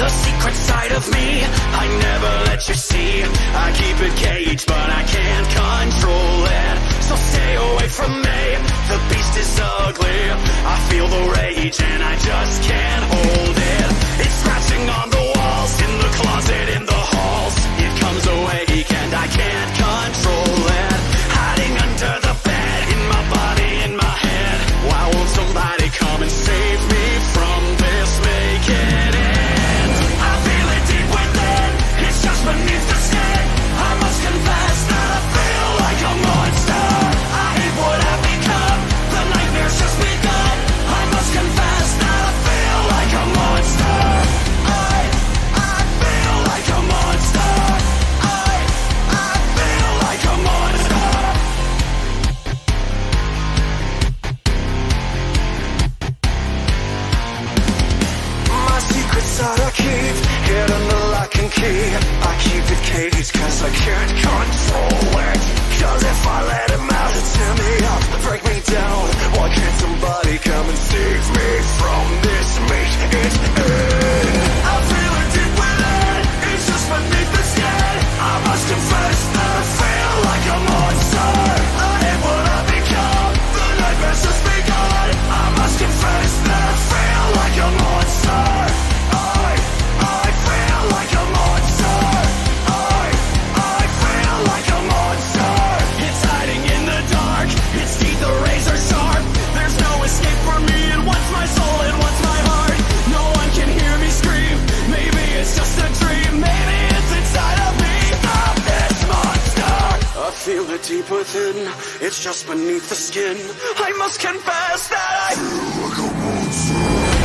the secret side of me. I never let you see. I keep it caged but I can't control it. So stay away from me. The beast is ugly. I feel the rage and I keep getting the lock and key. I keep it caged cause I can't control it. feel it deep within. It's just beneath the skin. I must confess that I feel like a monster.